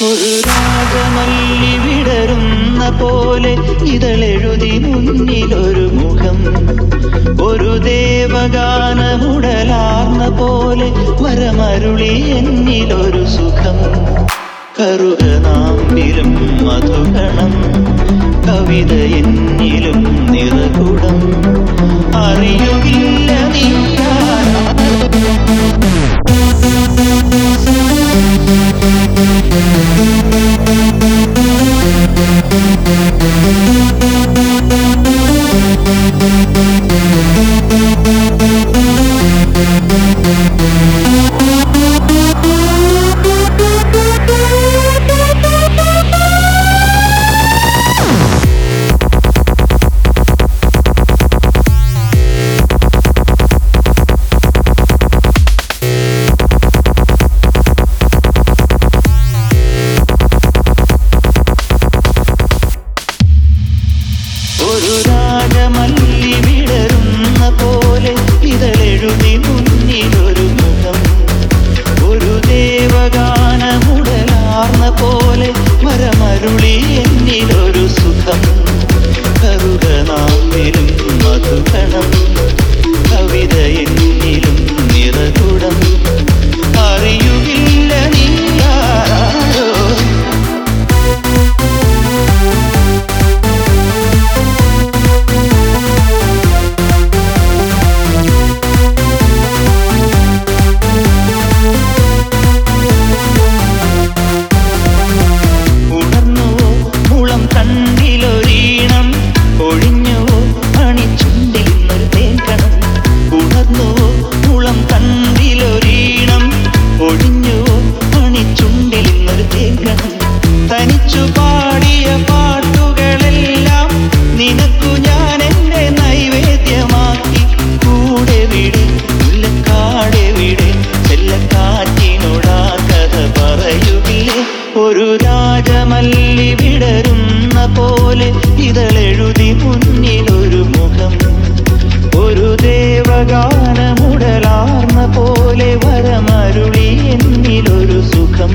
ഒരു വിടരുന്ന പോലെ ഇതളെഴുതി മുന്നിലൊരു മുഖം. ഒരു ദേവഗാനമുടലാർന്ന പോലെ വരമരുളി എന്നിലൊരു സുഖം. കറുകനാമ്പിലും മധുഗണം കവിത എന്നിലും you need അരുളി എന്നിലൊരു സുഖം